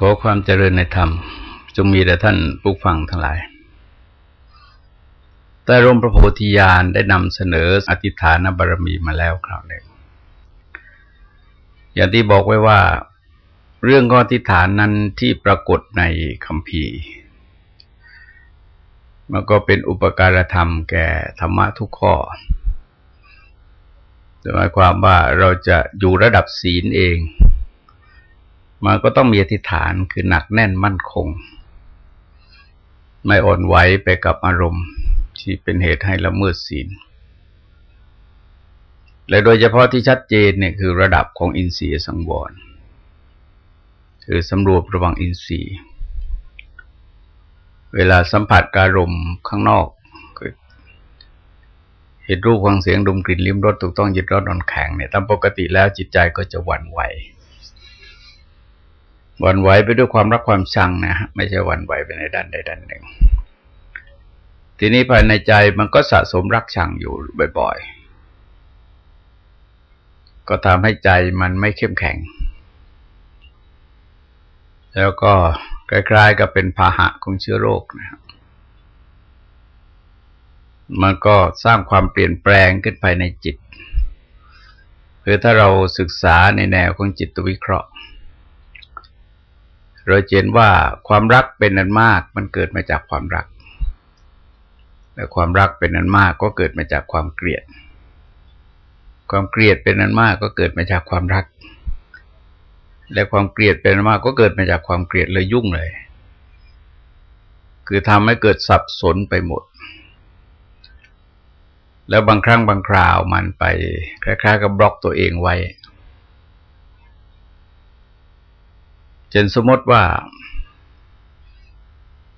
ขอความเจริญในธรรม จงมีแด่ท่านผู้ฟังทั้งหลาย แต่รมพระโพธิญาณได้นำเสนออธิฐานบารมีมาแล้วคราวหนึ่งอย่างที่บอกไว้ว่า เรื่องข้ออธิฐานนั้นที่ปรากฏในคำพีมันก็เป็นอุปการธรรมแก่ธรรมะทุกข้อหมายความว่าเราจะอยู่ระดับศีลเอง มันก็ต้องมีอธิษฐานคือหนักแน่นมั่นคง ไม่อ่อนไหวไปกับอารมณ์ ที่เป็นเหตุให้ละเมิดศีล และโดยเฉพาะที่ชัดเจนเนี่ยคือระดับของอินทรีย์สังวร คือสำรวจระวังอินทรีย์ เวลาสัมผัสการมณ์ข้างนอกเห็นรูปฟังเสียงดมกลิ่นลิ้มรสถูกต้องยึดรสนอนแข็งเนี่ยตามปกติแล้วจิตใจก็จะหวั่นไหว วั่นไหวไปด้วยความรักความชังนะฮะไม่ใช่หวั่นไหวไปในด้านใดด้านหนึ่ง ทีนี้ภายในใจมันก็สะสมรักชังอยู่บ่อยๆ ก็ทำให้ใจมันไม่เข้มแข็ง แล้วก็คล้ายๆกับเป็นพาหะของเชื้อโรคนะครับมันก็สร้างความเปลี่ยนแปลงขึ้นไปในจิต คือถ้าเราศึกษาในแนวของจิตวิเคราะห์ เราเห็นว่าความรักเป็นนันมากมันเกิดมาจากความรัก และความรักเป็นนันมากก็เกิดมาจากความเกลียด ความเกลียดเป็นนันมากก็เกิดมาจากความรัก และความเกลียดเป็นนันมากก็เกิดมาจากความเกลียดเลยยุ่งเลย คือทำให้เกิดสับสนไปหมด แล้วบางครั้งบางคราวมันไปคล้ายๆกับบล็อกตัวเองไว้ ช่นสมมติว่า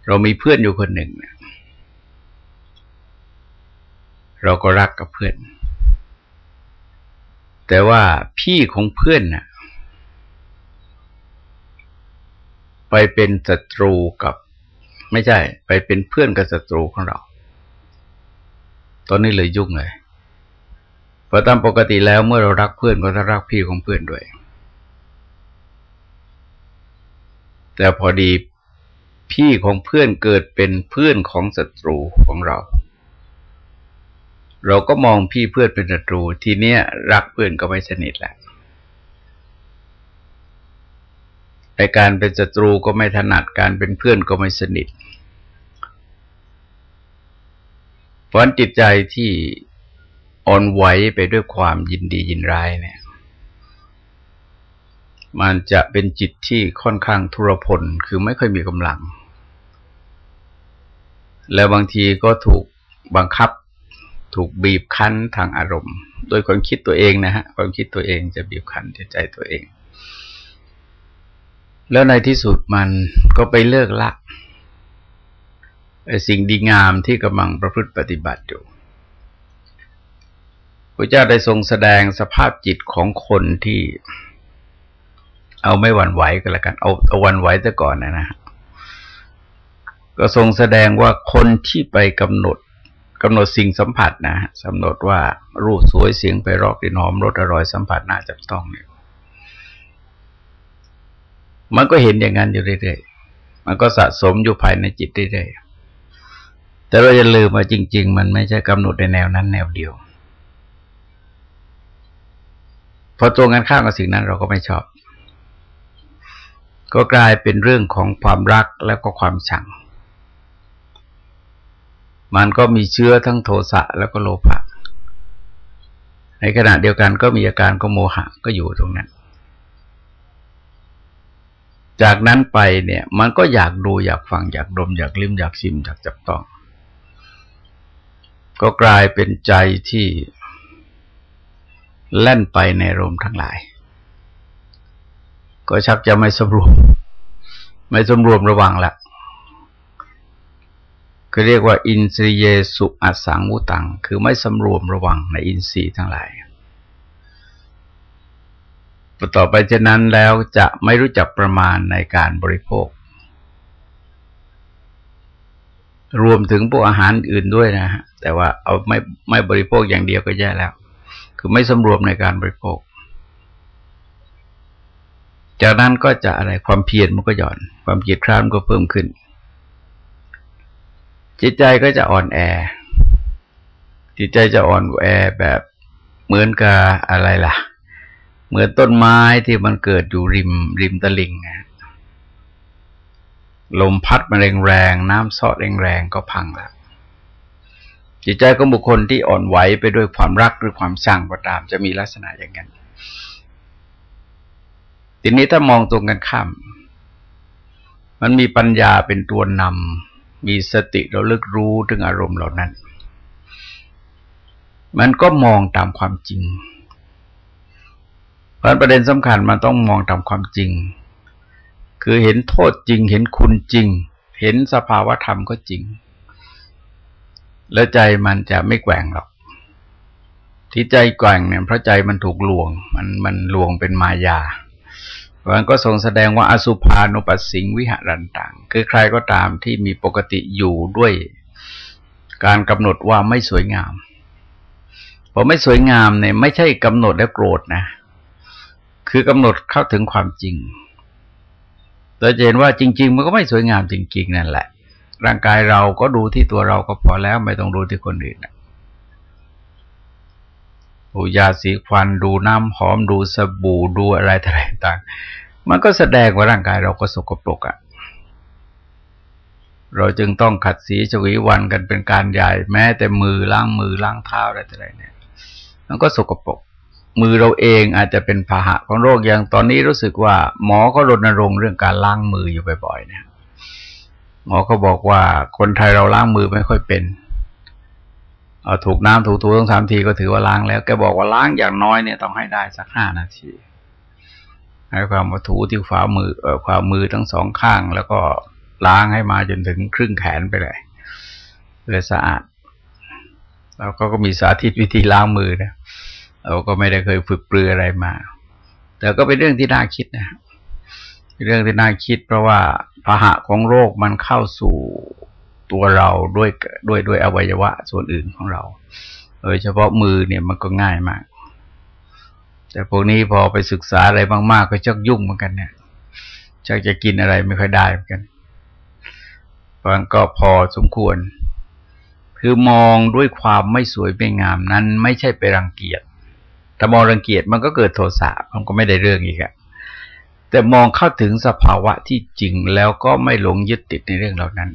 เรามีเพื่อนอยู่คนหนึ่ง เราก็รักกับเพื่อน แต่ว่าพี่ของเพื่อนน่ะ ไปเป็นศัตรูกับ ไม่ใช่ ไปเป็นเพื่อนกับศัตรูของเรา ตอนนี้เลยยุ่งเลยเพราะตามปกติแล้วเมื่อเรารักเพื่อนก็ต้องรักพี่ของเพื่อนด้วย แต่พอดีพี่ของเพื่อนเกิดเป็นเพื่อนของศัตรูของเรา เราก็มองพี่เพื่อนเป็นศัตรู ทีเนี้ยรักเพื่อนก็ไม่สนิทแหละไอการเป็นศัตรูก็ไม่ถนัดการเป็นเพื่อนก็ไม่สนิทเพราะจิตใจที่อ่อนไหวไปด้วยความยินดียินร้ายเนี่ย มันจะเป็นจิตที่ค่อนข้างทุรพล คือไม่ค่อยมีกำลัง แล้วบางทีก็ถูกบังคับ ถูกบีบคั้นทางอารมณ์ โดยความคิดตัวเองนะฮะ ความคิดตัวเองจะบีบคั้นใจตัวเอง แล้วในที่สุดมันก็ไปเลิกละสิ่งดีงามที่กำลังประพฤติปฏิบัติอยู่พระเจ้าได้ทรงแสดงสภาพจิตของคนที่ เอาไม่หวั่นไหวก็แล้วกัน เอาเอาวันไหวแต่ก่อนนะนะก็ทรงแสดงว่าคนที่ไปกำหนดกำหนดสิ่งสัมผัสนะกำหนดว่ารูปสวยเสียงไปรอกกลิ่นหอมรสอร่อยสัมผัสน่าจับต้องเนี่ยมันก็เห็นอย่างนั้นอยู่เรื่อยๆมันก็สะสมอยู่ภายในจิตเรื่อยๆแต่เราจะลืมว่าจริง ๆ มันไม่ใช่กำหนดในแนวนั้นแนวเดียวพอตรงกันข้ามกับสิ่งนั้นเราก็ไม่ชอบ ก็กลายเป็นเรื่องของความรักแล้วก็ความชัง มันก็มีเชื้อทั้งโทสะแล้วก็โลภะในขณะเดียวกันก็มีอาการก็โมหะก็อยู่ตรงนั้น จากนั้นไปเนี่ย มันก็อยากดูอยากฟังอยากดม อยากลิ้มอยากชิมอยากจับต้อง ก็กลายเป็นใจที่แล่นไปในรมทั้งหลาย ก็ชักจะไม่สมรวม ไม่สมรวมระวังละคือเรียกว่า อินทรีเยสุอสังวุตัง คือไม่สำรวมระวังในอินทรีย์ทั้งหลายต่อไปฉะนั้นแล้วจะไม่รู้จักประมาณในการบริโภค รวมถึงพวกอาหารอื่นด้วยนะฮะแต่ว่าเอาไม่ไม่บริโภคอย่างเดียวก็แย่แล้ว คือไม่สำรวมในการบริโภค จากนั้นก็จะอะไรความเพียรมันก็หย่อน ความเกียดคร้านก็เพิ่มขึ้น จิตใจก็จะอ่อนแอ จิตใจจะอ่อนแอแบบเหมือนกับอะไรล่ะ เหมือนต้นไม้ที่มันเกิดอยู่ริม ริมตลิงลมพัดมาแรงๆน้ำซอดแรงๆก็พังแล้วจิตใจของบุคคลที่อ่อนไหวไปด้วยความรักหรือความชั่งก็ตาม จะมีลักษณะอย่างนั้น ทีนี้ถ้ามองตรงกันข้าม มันมีปัญญาเป็นตัวนำมีสติเราลึกรู้ถึงอารมณ์เหล่านั้น มันก็มองตามความจริง เพราะประเด็นสำคัญมันต้องมองตามความจริง คือเห็นโทษจริง เห็นคุณจริง เห็นสภาวะธรรมก็จริง แล้วใจมันจะไม่แกว่งหรอกที่ใจแกว่งเนี่ยเพราะใจมันถูกลวง มันมันลวงเป็นมายา มันก็ทรงแสดงว่าอสุภานุปัสสิงวิหารันตังคือใครก็ตามที่มีปกติอยู่ด้วยการกำหนดว่าไม่สวยงามพอไม่สวยงามเนี่ยไม่ใช่กำหนดแล้วโกรธนะ คือกำหนดเข้าถึงความจริงเราจะเห็นว่าจริง ๆ มันก็ไม่สวยงามจริง ๆ นั่นแหละ ร่างกายเราก็ดูที่ตัวเราก็พอแล้วไม่ต้องดูที่คนอื่นนะ ดูยาสีควันดูน้ำหอมดูสบู่ดูอะไรต่างๆ มันก็แสดงว่าร่างกายเราก็สกปรกอะ่ะเราจึงต้องขัดสีชวีวันกันเป็นการใหญ่แม้แต่มือล้างมือล้างเท้าอะไรต่างๆเนี่ย มันก็สกปรกมือเราเองอาจจะเป็นพาหะของโรคอย่างตอนนี้รู้สึกว่า หมอก็รณรงค์เรื่องการล้างมืออยู่บ่อยๆเนี่ยหมอก็บอกว่าคนไทยเราล้างมือไม่ค่อยเป็น ถูกน้ำถูถูต้องสามทีก็ถือว่าล้างแล้วแกบอกว่าล้างอย่างน้อยเนี่ยต้องให้ได้สักห้านาทีให้ความว่าถูที่ฝ่ามือเอ่อความมือทั้งสองข้าง แล้วก็ล้างให้มาจนถึงครึ่งแขนไปเลยเลยสะอาด แล้วก็ก็มีสาธิตวิธีล้างมือนะเราก็ไม่ได้เคยฝึกปลืออะไรมา แต่ก็เป็นเรื่องที่น่าคิดนะเรื่องที่น่าคิดเพราะว่าพาหะของโรคมันเข้าสู่ ตัวเราด้วยด้วยด้วยอวัยวะส่วนอื่นของเรา โดยเฉพาะมือเนี่ยมันก็ง่ายมาก แต่พวกนี้พอไปศึกษาอะไรมากๆ ก็ชักยุ่งเหมือนกันเนี่ยชักจะกินอะไรไม่ค่อยได้เหมือนกันเพราะก็พอสมควร คือมองด้วยความไม่สวยไม่งามนั้น ไม่ใช่ไปรังเกียจถ้ามองรังเกียจมันก็เกิดโทสะมันก็ไม่ได้เรื่องอีกอะแต่มองเข้าถึงสภาวะที่จริงแล้วก็ไม่หลงยึดติดในเรื่องเหล่านั้น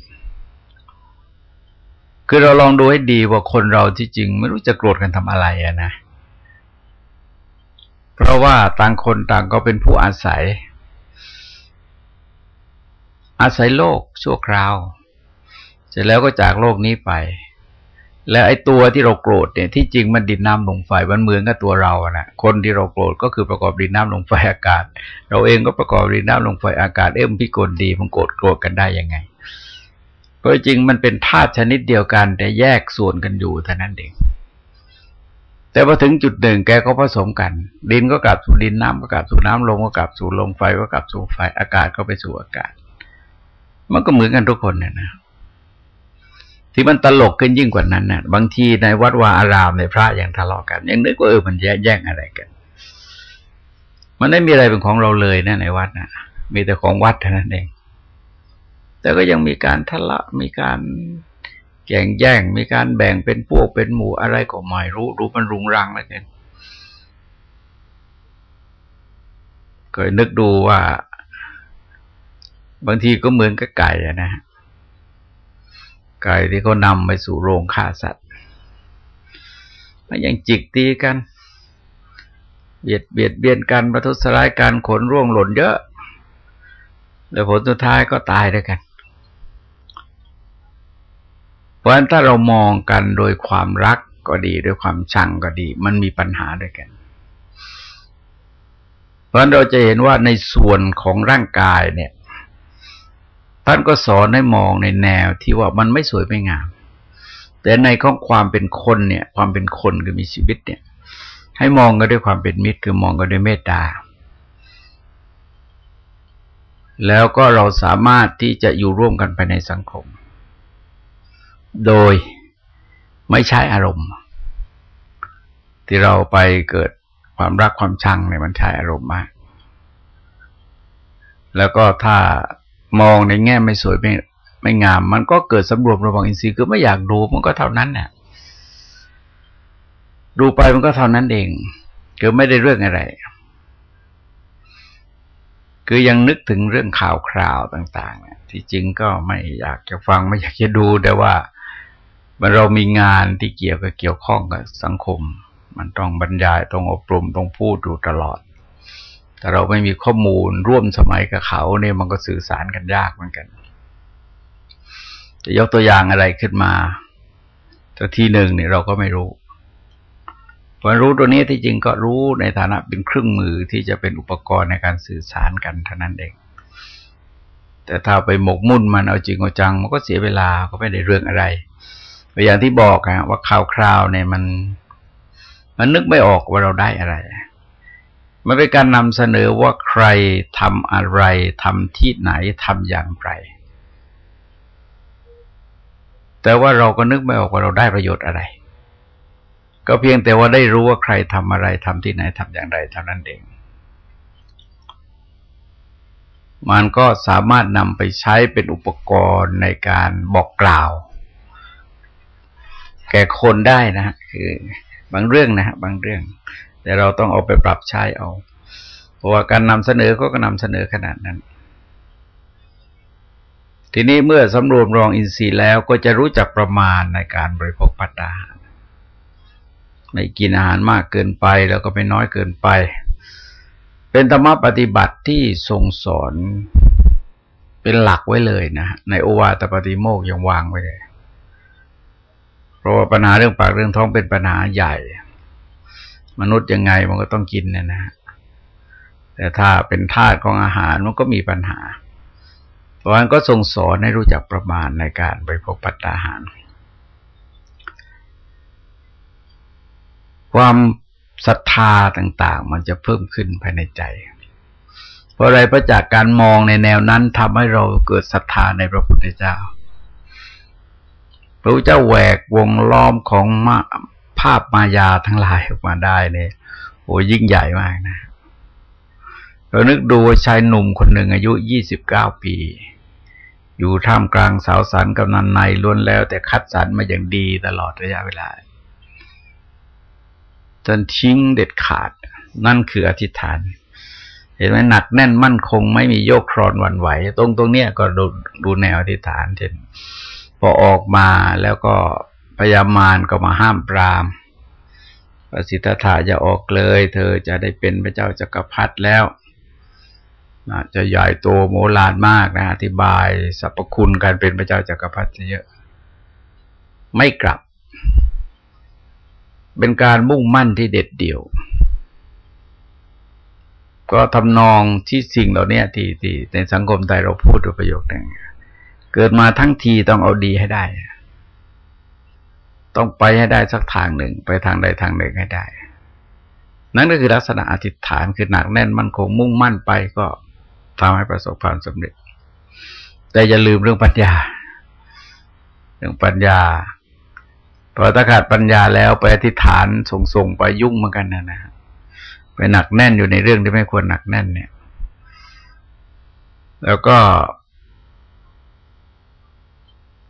คือเราลองดูให้ดีว่าคนเราที่จริง ไม่รู้จะโกรธกันทำอะไรอะนะ เพราะว่าต่างคนต่างก็เป็นผู้อาศัย อาศัยโลกชั่วคราว เสร็จแล้วก็จากโลกนี้ไป แล้วไอ้ตัวที่เราโกรธเนี่ยที่จริงมันดินน้ำลมไฟมันเหมือนกับตัวเราอะนะคนที่เราโกรธก็คือประกอบดินน้ำลมไฟอากาศ เราเองก็ประกอบดินน้ำลมไฟอากาศเอ็มพิกลดีมันโกรธโกรธกันได้ยังไง เพราะจริงมันเป็นธาตุชนิดเดียวกัน แต่แยกส่วนกันอยู่เท่านั้นเองแต่พอถึงจุดหนึ่งแกก็ผสมกัน ดินก็กลับสู่ดินน้ำก็กลับสู่น้ำลมก็กลับสู่ลมไฟก็กลับสู่ไฟอากาศก็ไปสู่อากาศ มันก็เหมือนกันทุกคนเนี่ยนะที่มันตลกขึ้นยิ่งกว่านั้นนะ่ะ บางทีในวัดวาอารามในพระอย่างทะเลาะกัน ยังนึกว่าเออมันแย่งอะไรกัน มันไม่มีอะไรเป็นของเราเลยนะในวัดนะมีแต่ของวัดเท่านั้นเอง แต่ก็ยังมีการทะละมีการแข่งแย่งมีการแบ่งเป็นพวกเป็นหมู่อะไรก็ไม่รู้ รู้มันรุงรังแล้วกันเคยนึกดูว่า บางทีก็เหมือนกับไก่อะนะไก่ที่เขานำไปสู่โรงฆ่าสัตว์มันยังจิกตีกัน เบียดเบียดเบียนกันประทุษร้ายกันขนร่วงหล่นเยอะ แล้วผลสุดท้ายก็ตายด้วยกัน เพราะฉะนั้นถ้าเรามองกันโดยความรักก็ดีด้วยความชังก็ดี มันมีปัญหาด้วยกัน เพราะฉะนั้นเราจะเห็นว่าในส่วนของร่างกายเนี่ยท่านก็สอนให้มองในแนวที่ว่ามันไม่สวยไม่งาม แต่ในข้อความเป็นคนเนี่ย ความเป็นคนคือมีชีวิตเนี่ย ให้มองกันด้วยความเป็นมิตรคือมองกันด้วยเมตตา แล้วก็เราสามารถที่จะอยู่ร่วมกันไปในสังคม โดยไม่ใช้อารมณ์ ที่เราไปเกิดความรักความชังเนี่ยมันใช้อารมณ์มาก แล้วก็ถ้ามองในแง่ไม่สวยไม่ไม่งาม มันก็เกิดสำรวมระวังอินทรีย์คือไม่อยากดูมันก็เท่านั้นเนี่ยดูไปมันก็เท่านั้นเองคือไม่ได้เรื่องอะไร คือยังนึกถึงเรื่องข่าวคราวต่าง ๆ ที่จริงก็ไม่อยากจะฟังไม่อยากจะดูแต่ว่า มันเรามีงานที่เกี่ยวกับเกี่ยวข้องกับสังคม มันต้องบรรยายต้องอบรมต้องพูดอยู่ตลอด แต่เราไม่มีข้อมูลร่วมสมัยกับเขาเนี่ยมันก็สื่อสารกันยากเหมือนกันจะยกตัวอย่างอะไรขึ้นมาแต่ทีหนึ่งเนี่ยเราก็ไม่รู้พอรู้ตัวนี้ที่จริงก็รู้ในฐานะเป็นเครื่องมือที่จะเป็นอุปกรณ์ในการสื่อสารกันเท่านั้นเอง แต่ถ้าไปหมกมุ่นมันเอาจริงเอาจัง มันก็เสียเวลาก็ไม่ได้เรื่องอะไร อย่างที่บอกอะว่าข่าวคราวเนี่ยมัน มันนึกไม่ออกว่าเราได้อะไร มันเป็นการนำเสนอว่าใครทำอะไรทำที่ไหนทำอย่างไร แต่ว่าเราก็นึกไม่ออกว่าเราได้ประโยชน์อะไร ก็เพียงแต่ว่าได้รู้ว่าใครทำอะไรทำที่ไหนทำอย่างไรเท่านั้นเองมันก็สามารถนำไปใช้เป็นอุปกรณ์ในการบอกกล่าว แก่คนได้นะฮะคือบางเรื่องนะฮะบางเรื่อง แต่เราต้องเอาไปปรับใช้เอา เพราะว่าการนำเสนอก็ก็นำเสนอขนาดนั้น ทีนี้เมื่อสำรวมรองอินทรีย์แล้วก็จะรู้จักประมาณในการบริโภคปัตตาหารไม่กินอาหารมากเกินไปแล้วก็ไม่น้อยเกินไป เป็นธรรมปฏิบัติที่ทรงสอนเป็นหลักไว้เลยนะในโอวาตปฏิโมกยังวางไว้เลย เพราะว่าปัญหาเรื่องปากเรื่องท้องเป็นปัญหาใหญ่ มนุษย์ยังไงมันก็ต้องกินเนี่ยนะแต่ถ้าเป็นธาตุของอาหารมันก็มีปัญหา เพราะฉะนั้นก็ทรงสอนให้รู้จักประมาณในการบริโภคปัตตาหาร ความศรัทธาต่าง ๆ มันจะเพิ่มขึ้นภายในใจ เพราะอะไรเพราะจากการมองในแนวนั้นทำให้เราเกิดศรัทธาในพระพุทธเจ้า พระเจ้าแหวกวงล้อมของมาภาพมายาทั้งหลายออกมาได้เนี่ยโอ้ยิ่งใหญ่มากนะเรานึกดูชายหนุ่มคนหนึ่งอายุยี่สิบเก้าปี อยู่ท่ามกลางสาวสันกำนันในล้วนแล้ว แต่คัดสรรมาอย่างดีตลอดระยะเวลา จนทิ้งเด็ดขาด นั่นคืออธิษฐาน เห็นไหมหนักแน่นมั่นคง ไม่มีโยกครอนวันไหว ตรงตรงเนี้ยก็ดูดูแนวอธิษฐานเช่น พอออกมาแล้วก็พยามารก็มาห้ามปรามประสิทธาจะออกเลย เธอจะได้เป็นพระเจ้าจักรพรรดิแล้วจะใหญ่โตโมลานมากนะอธิบายสรรพคุณการเป็นพระเจ้าจักรพรรดิเยอะ ไม่กลับ เป็นการมุ่งมั่นที่เด็ดเดี่ยว ก็ทำนองที่สิ่งเหล่านี้ที่ที่ในสังคมไทยเราพูดด้วยประโยคหนึ่ง เกิดมาทั้งทีต้องเอาดีให้ได้ ต้องไปให้ได้สักทางหนึ่ง ไปทางใดทางหนึ่งให้ได้ นั่นก็คือลักษณะอธิษฐานคือหนักแน่นมั่นคงมุ่งมั่นไปก็ทำให้ประสบความสำเร็จ แต่อย่าลืมเรื่องปัญญา เรื่องปัญญาพอถ้าขาดปัญญาแล้วไปอธิษฐานส่งๆไปยุ่งเหมือนกันนะนะไปหนักแน่นอยู่ในเรื่องที่ไม่ควรหนักแน่นเนี่ย แล้วก็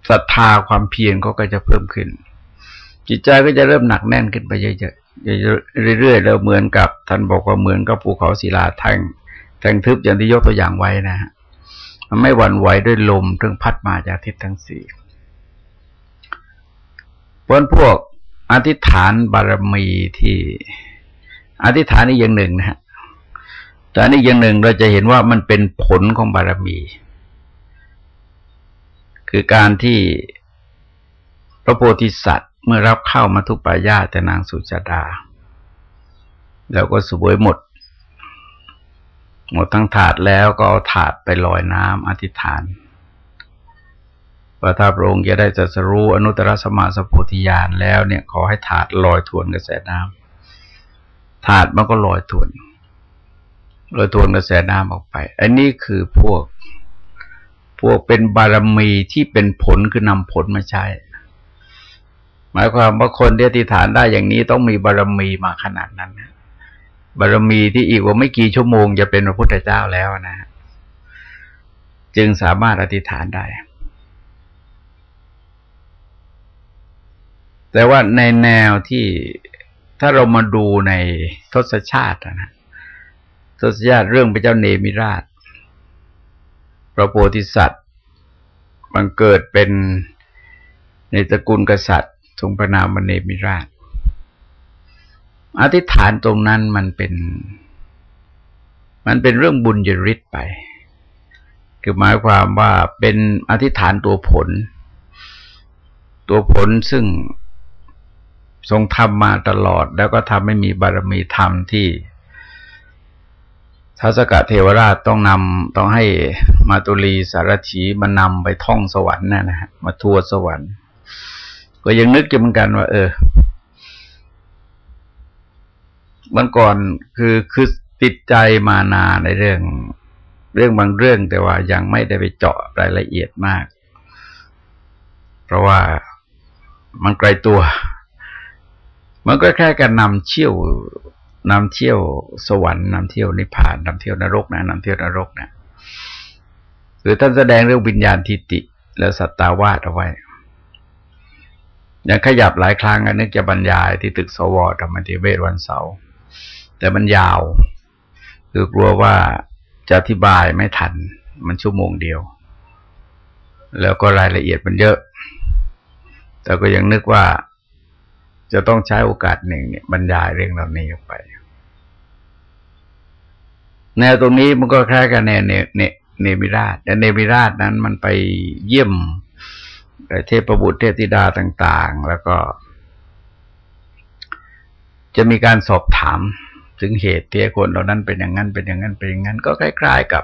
ศรัทธาความเพียรเขาก็จะเพิ่มขึ้น จิตใจก็จะเริ่มหนักแน่นขึ้นไปเยอะๆเรื่อยๆแล้วเหมือนกับท่านบอกว่าเหมือนกับภูเขาศิลาแท่งแท่งทึบอย่างที่ยกตัวอย่างไว้นะฮะมันไม่หวั่นไหวด้วยลมเรื่องพัดมาจากทิศทั้งสี่เพราะพวกอธิษฐานบารมีที่อธิษฐานนี่อย่างหนึ่งนะฮะแต่นี่อย่างหนึ่งเราจะเห็นว่ามันเป็นผลของบารมี คือการที่พระโพธิสัตว์ เมื่อรับเข้ามาทุกปายาแต่นางสุจดา แล้วก็สวยหมด หมดทั้งถาดแล้วก็เอาถาดไปลอยน้ำอธิษฐานว่าถ้าพระองค์จะได้จัสรู้อนุตตรสมาสพุธิญาณแล้วเนี่ย ขอให้ถาดลอยทวนกระแสน้ำถาดมันก็ลอยทวนลอยทวนกระแสน้ำออกไป อันนี้คือพวก พวกเป็นบารมีที่เป็นผลคือนำผลมาใช้ หมายความว่าคนที่อธิษฐานได้อย่างนี้ต้องมีบารมีมาขนาดนั้นบารมีที่อีกว่าไม่กี่ชั่วโมงจะเป็นพระพุทธเจ้าแล้วนะจึงสามารถอธิษฐานได้ แต่ว่าในแนวที่ถ้าเรามาดูในทศชาตินะทศชาติเรื่องพระเจ้าเนมิราช พระโพธิสัตว์มันเกิดเป็นในตระกูลกษัตริย์ ทรงประนามเนมิราช อธิษฐานตรงนั้นมันเป็น มันเป็นเรื่องบุญยริศไป คือหมายความว่าเป็นอธิษฐานตัวผล ตัวผลซึ่งทรงทำมาตลอด แล้วก็ทำให้มีบารมีธรรมที่ ท้าสกะเทวราชต้องนำต้องให้มาตุลีสารถีมานำไปท่องสวรรค์นะนะฮะมาทัวร์สวรรค์ ก็ยังนึกอยู่เหมือนกันว่า เออมันก่อนคือคือติดใจมานาในเรื่อง เรื่องบางเรื่องแต่ว่ายังไม่ได้ไปเจาะรายละเอียดมาก เพราะว่ามันไกลตัว มันก็แค่การนำเชี่ยว นำเที่ยวสวรรค์นำเที่ยวนิพพานนำเที่ยวนรกนะนำเที่ยวนรกนะหรือท่านแสดงเรื่องวิญญาณทิติ และสัตตาวาสเอาไว้ยังขยับหลายครั้งนึกจะบรรยายที่ตึกสวธรรมธิเวศวันเสาร์แต่มันยาว คือกลัวว่าจะอธิบายไม่ทัน มันชั่วโมงเดียว แล้วก็รายละเอียดมันเยอะ แต่ก็ยังนึกว่าจะต้องใช้โอกาสหนึ่งเนี่ยบรรยายเรื่องเหล่านี้ออกไป แนวตรงนี้มันก็คล้ายกับแนวเนเนเนมิราชแต่เนมิราชนั้นมันไปเยี่ยมเทพบุตรเทพธิดาต่าง ๆ แล้วก็ จะมีการสอบถามถึงเหตุที่คนเหล่านั้นเป็นอย่างนั้นเป็นอย่างนั้นเป็นอย่างนั้น ก็คล้าย ๆ กับ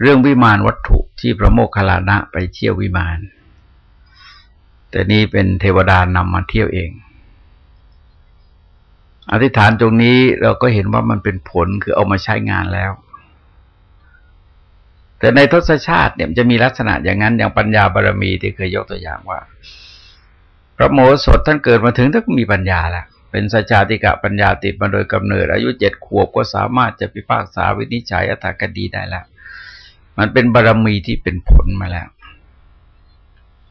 เรื่องวิมานวัตถุที่พระโมคคัลลานะไปเที่ยววิมาน แต่นี่เป็นเทวดานำมาเที่ยวเอง อธิษฐานตรงนี้เราก็เห็นว่ามันเป็นผลคือเอามาใช้งานแล้ว แต่ในทศชาติเนี่ยจะมีลักษณะอย่างนั้นอย่างปัญญาบารมีที่เคยยกตัวอย่างว่า พระโมสดท่านเกิดมาถึงท่านมีปัญญาแล้วเป็นสัจจติกะปัญญาติดมาโดยกำเนิด อายุเจ็ดขวบก็สามารถจะพิพากษาวินิจฉัยอัตากดีได้แล้วมันเป็นบารมีที่เป็นผลมาแล้ว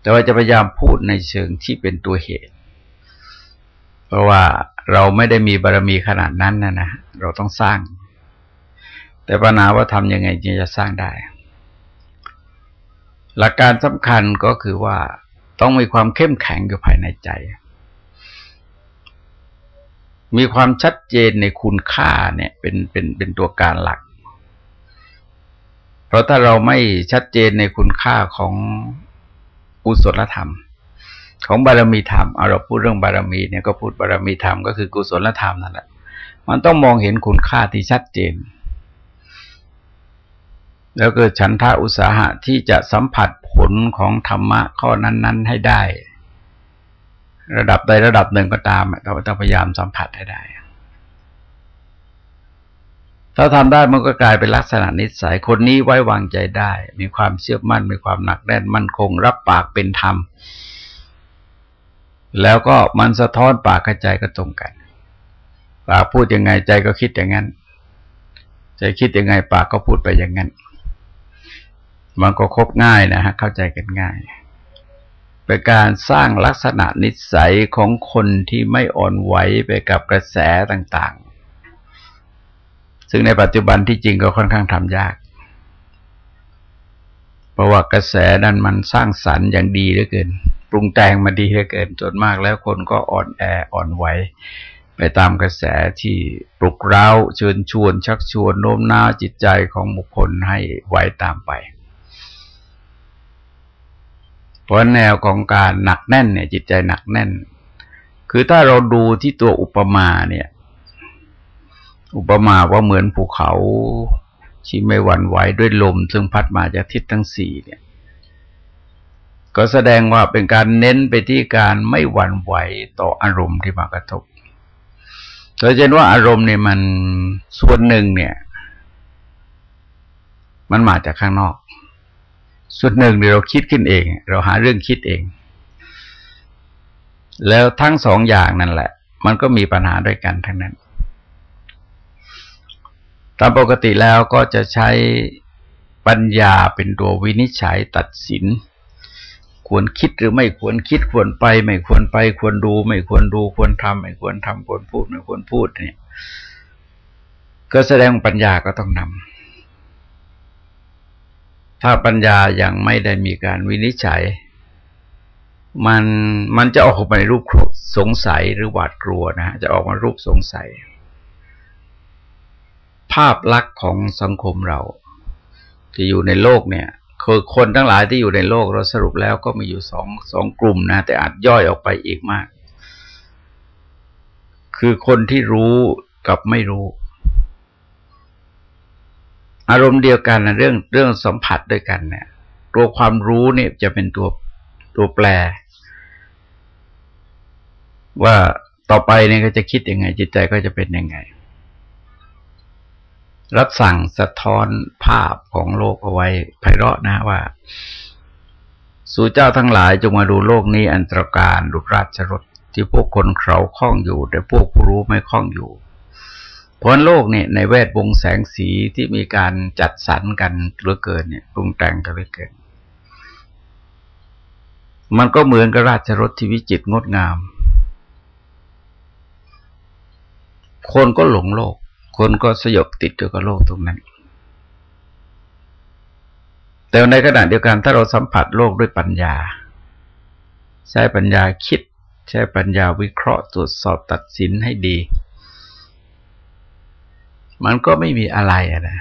แต่ว่าจะพยายามพูดในเชิงที่เป็นตัวเหตุ เพราะว่าเราไม่ได้มีบารมีขนาดนั้นนะนะเราต้องสร้าง แต่ปัญหาว่าทำยังไงจึงจะสร้างได้ หลักการสำคัญก็คือว่าต้องมีความเข้มแข็งอยู่ภายในใจ มีความชัดเจนในคุณค่าเนี่ยเป็นเป็นเป็นตัวการหลัก เพราะถ้าเราไม่ชัดเจนในคุณค่าของอุศลธรรม ของบารมีธรรมเอาเราพูดเรื่องบารมีเนี่ยก็พูดบารมีธรรมก็คือกุศลธรรมนั่นแหละ มันต้องมองเห็นคุณค่าที่ชัดเจน แล้วเกิดฉันทาอุตสาหะที่จะสัมผัสผลของธรรมะข้อนั้น ๆ ให้ได้ ระดับใดระดับหนึ่งก็ตามเราต้องพยายามสัมผัสให้ได้ ถ้าทำได้มันก็กลายเป็นลักษณะนิสัยคนนี้ไว้วางใจได้ มีความเชื่อมั่น มีความหนักแน่นมั่นคง รับปากเป็นธรรม แล้วก็มันสะท้อนปากกับใจก็ตรงกัน ปากพูดยังไงใจก็คิดอย่างนั้น ใจคิดยังไงปากก็พูดไปอย่างนั้น มันก็คบง่ายนะฮะเข้าใจกันง่าย เป็นการสร้างลักษณะนิสัยของคนที่ไม่อ่อนไหวไปกับกระแสต่างๆ ซึ่งในปัจจุบันที่จริงก็ค่อนข้างทำยาก เพราะว่ากระแสนั้นมันสร้างสรรค์อย่างดีเหลือเกิน ปรุงแต่งมาดีเหลือเกินจนมากแล้วคนก็อ่อนแออ่อนไหวไปตามกระแสที่ปลุกเร้าเชิญชวน ชักชวนโน้มน้าวจิตใจของบุคคลให้ไหวตามไปเพราะแนวของการหนักแน่นเนี่ย จิตใจหนักแน่น คือถ้าเราดูที่ตัวอุปมาเนี่ย อุปมาว่าเหมือนภูเขาที่ไม่หวั่นไหวด้วยลม ซึ่งพัดมาจากทิศทั้งสี่เนี่ย ก็แสดงว่าเป็นการเน้นไปที่การไม่หวั่นไหวต่ออารมณ์ที่มากระทบโดยเช่นว่าอารมณ์เนี่ยมันส่วนหนึ่งเนี่ย มันมาจากข้างนอก ส่วนหนึ่งเราคิดขึ้นเอง เราหาเรื่องคิดเอง แล้วทั้งสองอย่างนั่นแหละ มันก็มีปัญหาด้วยกันทั้งนั้น ตามปกติแล้วก็จะใช้ปัญญาเป็นตัววินิจฉัยตัดสิน ควรคิดหรือไม่ควรคิดควรไป ไม่ควรไป ควรดู ไม่ควรดู ควรทำไม่ควรทำควรพูด ไม่ควรพูดเนี่ย ก็แสดงปัญญาก็ต้องนำถ้าปัญญายังไม่ได้มีการวินิจฉัย มันมันจะออกมาในรูปสงสัยหรือหวาดกลัวนะจะออกมารูปสงสัย ภาพลักษณ์ของสังคมเรา ที่อยู่ในโลกเนี่ย คือคนทั้งหลายที่อยู่ในโลกเราสรุปแล้วก็มีอยู่สองสองกลุ่มนะ แต่อาจย่อยออกไปอีกมาก คือคนที่รู้กับไม่รู้ อารมณ์เดียวกันนะเรื่องเรื่องสัมผัสด้วยกันเนี่ย ตัวความรู้เนี่ยจะเป็นตัวตัวแปร ว่าต่อไปเนี่ยก็จะคิดยังไง จิตใจก็จะเป็นยังไง รับสั่งสะท้อนภาพของโลกเอาไว้ไพเราะนะว่า สู่เจ้าทั้งหลายจงมาดูโลกนี้อันตรการดุราชรถที่พวกคนเขาคล้องอยู่ แต่พวกผู้รู้ไม่คล้องอยู่เพราะโลกเนี่ยในแวดวงแสงสีที่มีการจัดสรรกันเหลือเกินเนี่ยปรุงแต่งกันเหลือเกิน มันก็เหมือนกับราชรถที่วิจิตรงดงาม คนก็หลงโลก คนก็สยบติดอยู่กับโลกตรงนั้น แต่ในขณะเดียวกันถ้าเราสัมผัสโลกด้วยปัญญา ใช้ปัญญาคิด ใช้ปัญญาวิเคราะห์ตรวจสอบตัดสินให้ดี มันก็ไม่มีอะไรนะ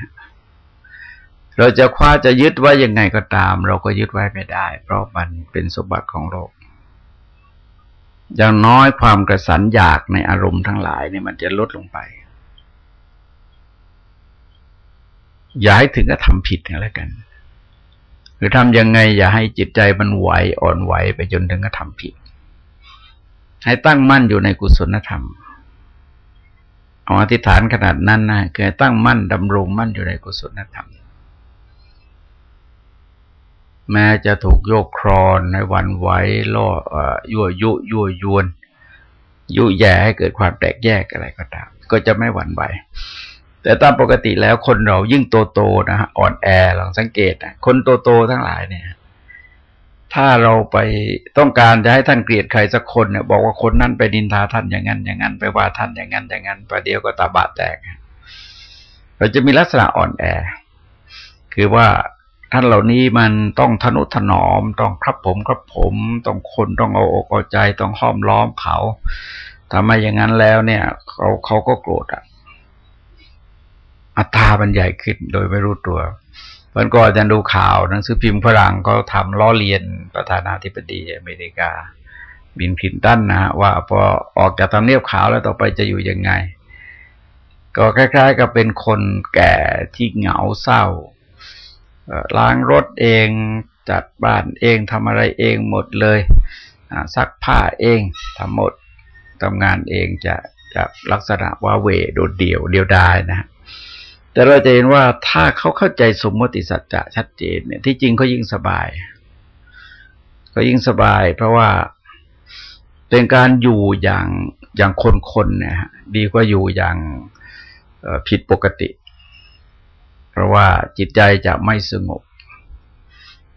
เราจะคว้าจะยึดไว้ยังไงก็ตาม เราก็ยึดไว้ไม่ได้ เพราะมันเป็นสมบัติของโลก อย่างน้อยความกระสันอยากในอารมณ์ทั้งหลายเนี่ยมันจะลดลงไป อย่าให้ถึงกับทำผิดกันแล้วกันหรือทำยังไง อย่าให้จิตใจมันไหวอ่อนไหวไปจนถึงกับทำผิด ให้ตั้งมั่นอยู่ในกุศลธรรมเอาอธิษฐานขนาดนั้นนะคือตั้งมั่นดำรงมั่นอยู่ในกุศลธรรม แม้จะถูกโยกครอนในวันไหวล่อยั่วยุยั่วยวน ยุแย่ให้เกิดความแตกแยกอะไรก็ตาม ก็จะไม่หวั่นไหว แต่ตามปกติแล้วคนเรายิ่งโตโตนะฮะอ่อนแอลองสังเกตนะคนโตโตทั้งหลายเนี่ย ถ้าเราไปต้องการจะให้ท่านเกลียดใครสักคนเนี่ย บอกว่าคนนั้นไปดินทาท่านอย่างนั้นอย่างนั้นไปว่าท่านอย่างนั้นอย่างนั้นประเดี๋ยวก็ตาบาดแตกเราจะมีลักษณะอ่อนแอ คือว่าท่านเหล่านี้มันต้องทนุถนอม ต้องครับผมครับผม ต้องคนต้องเอาอกเอาใจ ต้องห้อมล้อมเขาทำไมอย่างนั้นแล้วเนี่ย เขาเขาก็โกรธอะ อัตรามันใหญ่ขึ้นโดยไม่รู้ตัวมันก็จะดูข่าวหนังสือพิมพ์ฝรั่งก็ทำล้อเลียนประธานาธิบดีอเมริกา บินคินตันนะฮะว่าพอออกจากทำเนียบขาวแล้วต่อไปจะอยู่ยังไง ก็คล้ายๆ กับเป็นคนแก่ที่เหงาเศร้าล้างรถเองจัดบ้านเองทำอะไรเองหมดเลยซักผ้าเองทำหมดทำงานเองจะจะลักษณะว่าเวโดดเดี่ยวเดียวดายนะ แต่เราจะเห็นว่าถ้าเขาเข้าใจสมมติสัจจะชัดเจนเนี่ยที่จริงเขายิ่งสบายก็ยิ่งสบาย เพราะว่าเป็นการอยู่อย่างอย่างคนคนเนี่ยดีกว่าอยู่อย่างผิดปกติ เพราะว่าจิตใจจะไม่สงบ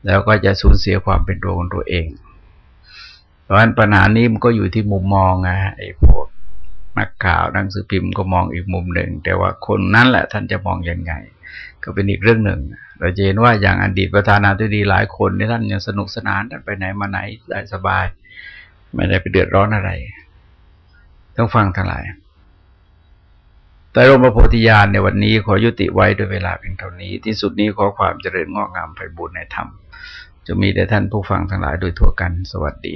แล้วก็จะสูญเสียความเป็นตัวของตัวเอง เพราะฉะนั้นปัญหานี้มันก็อยู่ที่มุมมองนะไอ้พวก นักข่าวหนังสือพิมพ์ก็มองอีกมุมหนึ่ง แต่ว่าคนนั้นแหละท่านจะมองยังไง ก็เป็นอีกเรื่องหนึ่ง เราเห็นว่าอย่างอดีตประธานาธิบดีหลายคนที่ท่านยังสนุกสนานท่านไปไหนมาไหนได้สบาย ไม่ได้ไปเดือดร้อนอะไร ต้องฟังทั้งหลายแต่รมโพธิญาณในวันนี้ขอยุติไว้ด้วยเวลาเพียงเท่านี้ ที่สุดนี้ขอความเจริญงอกงามไปบุญในธรรมจะมีแต่ท่านผู้ฟังทั้งหลายโดยทั่วกัน สวัสดี